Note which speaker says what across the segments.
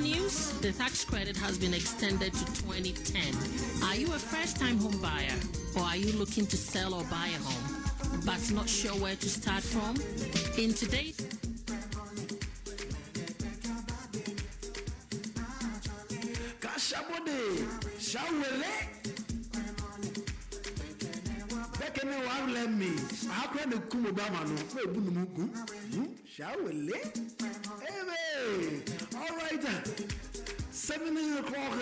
Speaker 1: news, the tax credit has been extended to 2010. Are you a first time home buyer or are you looking to sell or buy a home but not sure where to start from? In today's
Speaker 2: kemi wawulɛ mi. Akura ne kum obama no na ebu ne mu gu shawele ebe! All right. Seven o'clock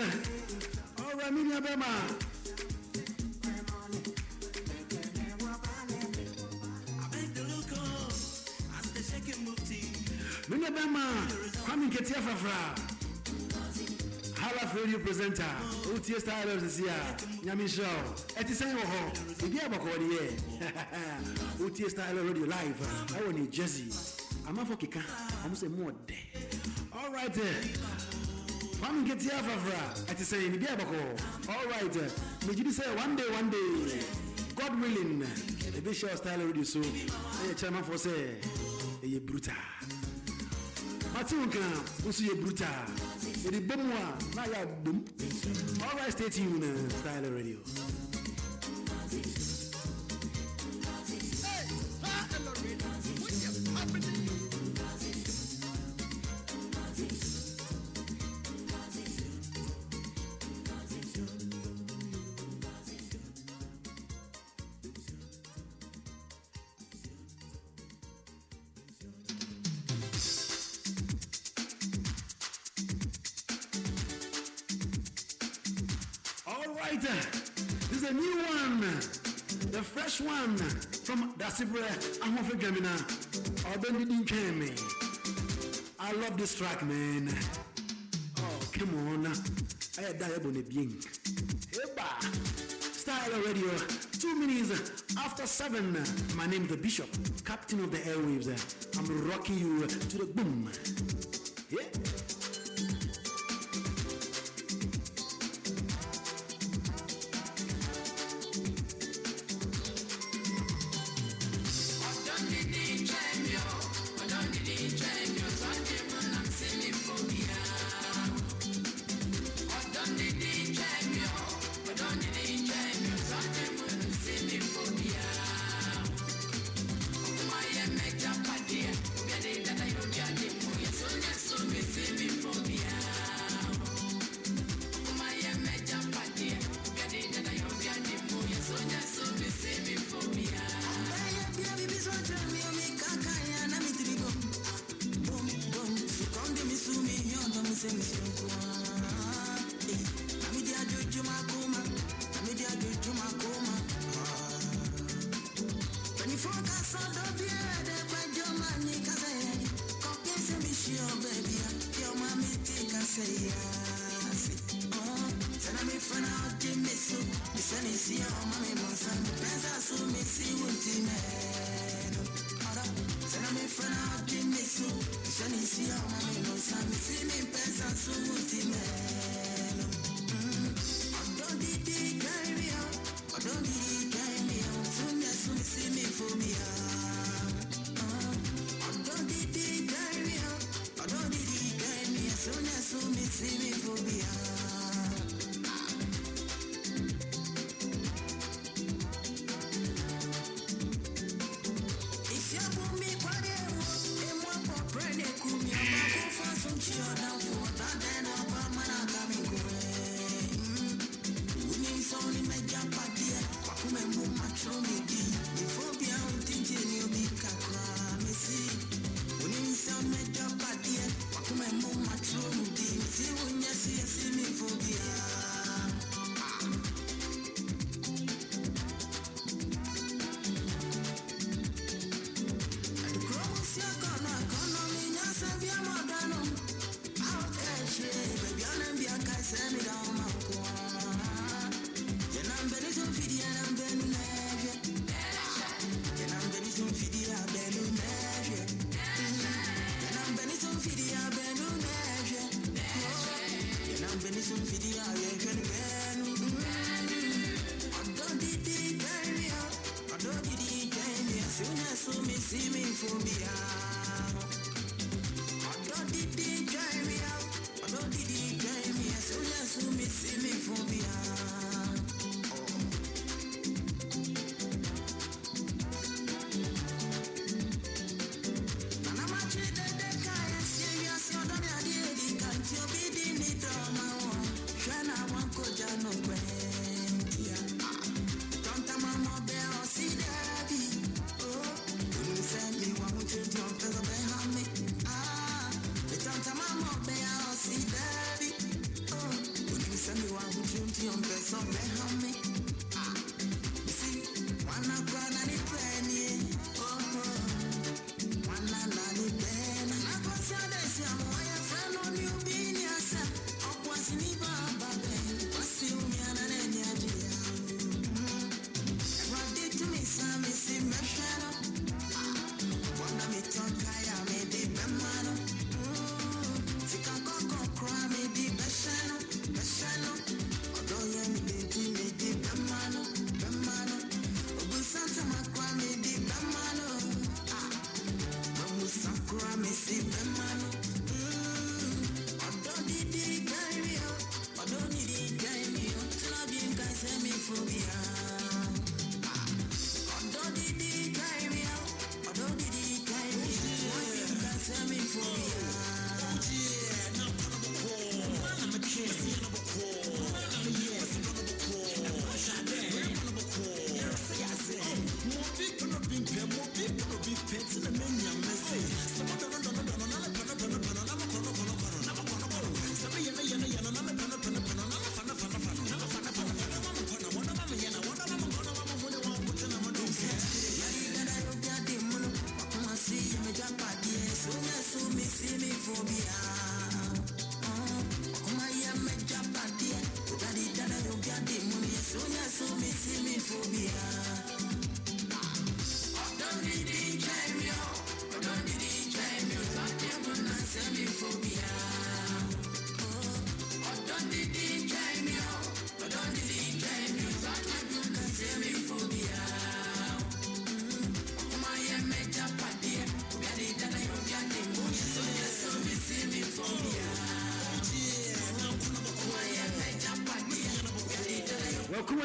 Speaker 2: all right mi ni abema. Minabama, Kwame Nketia Fafra. Halaf radio presenter. Wotie style of sisi a nyame nhyira wo ɛte sɛn wɔ hɔ ebi abɔkɔɔ de yɛ wotie style radio live. Ɛwɔ ne jersey. Amafo keka ɔmo sɛ mu ɔdɛ alright kwame nketea fafra ɛte sɛn ne bi abɔkɔɔ alright megye di sɛ one day one day. God willing. Ebi hyɛ style radio so ɛyɛ kyerɛmafoɔ sɛ ɛyɛ brutal wo nka nso yɛ brutal yɛde bɔ mu a na yɛ adom alright stay tuned uh, style radio right, this is a new one, the fresh one from Dasibre Ahofe Gamina. Urban didn't. I love this track, man. Oh, come on. I had that on a being. Eba. Style Radio, two minutes after seven. My name is the Bishop, Captain of the Airwaves. I'm rocking you to the boom. Yeah.
Speaker 3: presencia soon as you me see me for beyond. If you put me kwa de wo, e mo po prene kumi, ama kufa sunchi ona fota dena ba mana kami kure. Uni msoni meja patia, kwa kume mu macho midi, ifobia utinje ni obika kwa mesi. Uni msoni meja patia, Benison Fidia,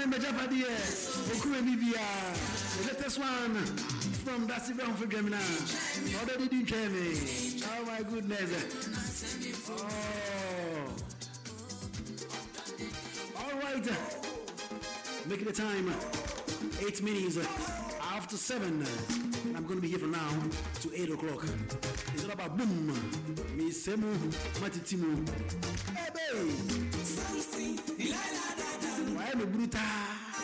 Speaker 2: Okuma Mejafadi, Okuma Bibia, the latest one from Dassi Brown for Gemina. Already didn't care me. Oh my goodness.
Speaker 3: Oh.
Speaker 2: All right. Making the time eight minutes after seven. I'm going to be here from now to eight o'clock. It's all about boom. Me semu matitimu. Hey, Why me bruta?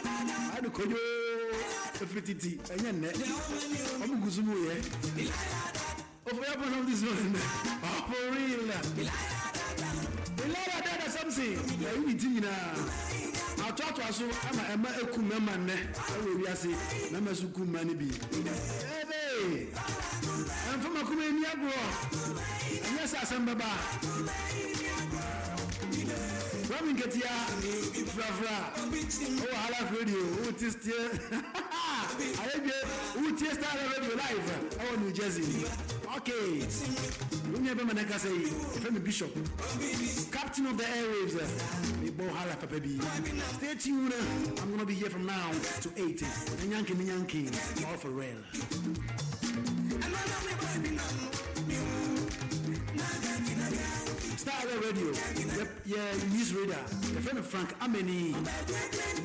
Speaker 2: Why me koyo? Efititi. Enya ne. Omu guzumu ye. Oh, for your of this one. Oh, for real. Ilaya dada something. Ya yi ti nyina. Ato ato aso ama ɛma eku mɛma nnɛ ɛwɔ wiase mɛma so ku mma no bi. Ebe. Ɛmfama kuma eni agorɔ. Ɛnyɛ sɛ asɛm bɛba. Rami nketewa furafura
Speaker 4: ɔwɔ
Speaker 2: oh, halaf radio. Ɔwɔ ti tie ayɛbie ɔwɔ tie star radio live. Ɛwɔ New Jersey. Okay. Wúnyẹ bẹ́ẹ̀ mẹ́ta kásẹ̀ yìí, ẹ̀fẹ́ mi bishop, captain of the airwaves, bọ́ hàlà pẹ̀pẹ̀ bí. Stay tuned, I'm gonna be here from now to eight. Nyankin ni yankin, all for real. Radio, yẹ news radar, yẹ fẹ́ mi Frank Ameni,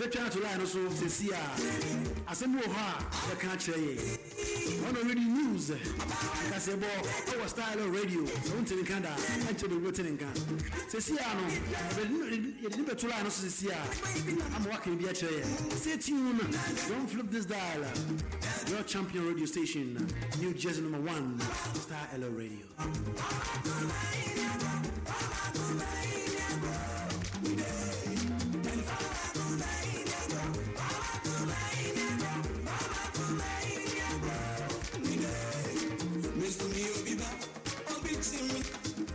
Speaker 2: yẹ twẹ́ àtúrọ̀ àyànnú so ṣe sí à, asẹ́mu wọ̀ hɔ a yẹ. Already news, Radio, tó láyànnú so ṣe sí à, ama wà kàn bí ẹ̀ kyerẹ́. Stay tuned, don't flip this dial. Your champion radio station, New Jersey number one, Star LO Radio.
Speaker 3: Be back.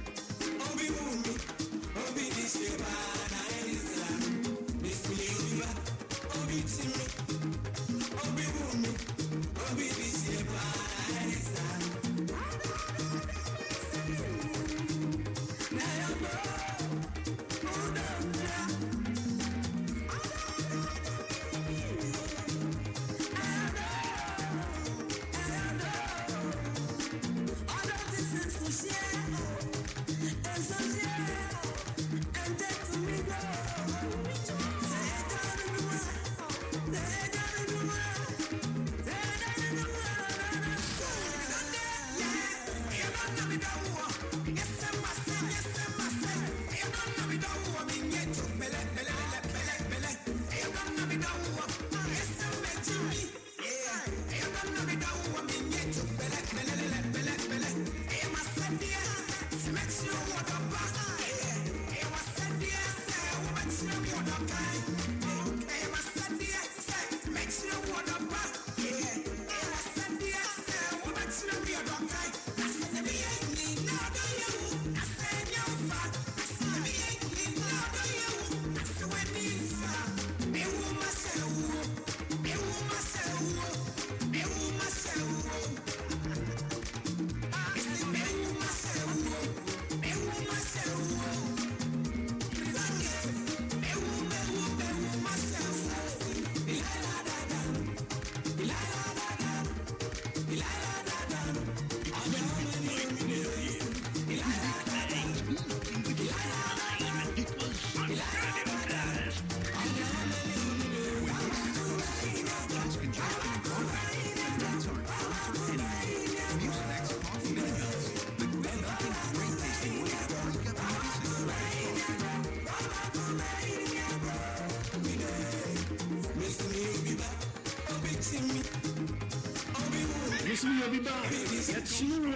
Speaker 2: Get you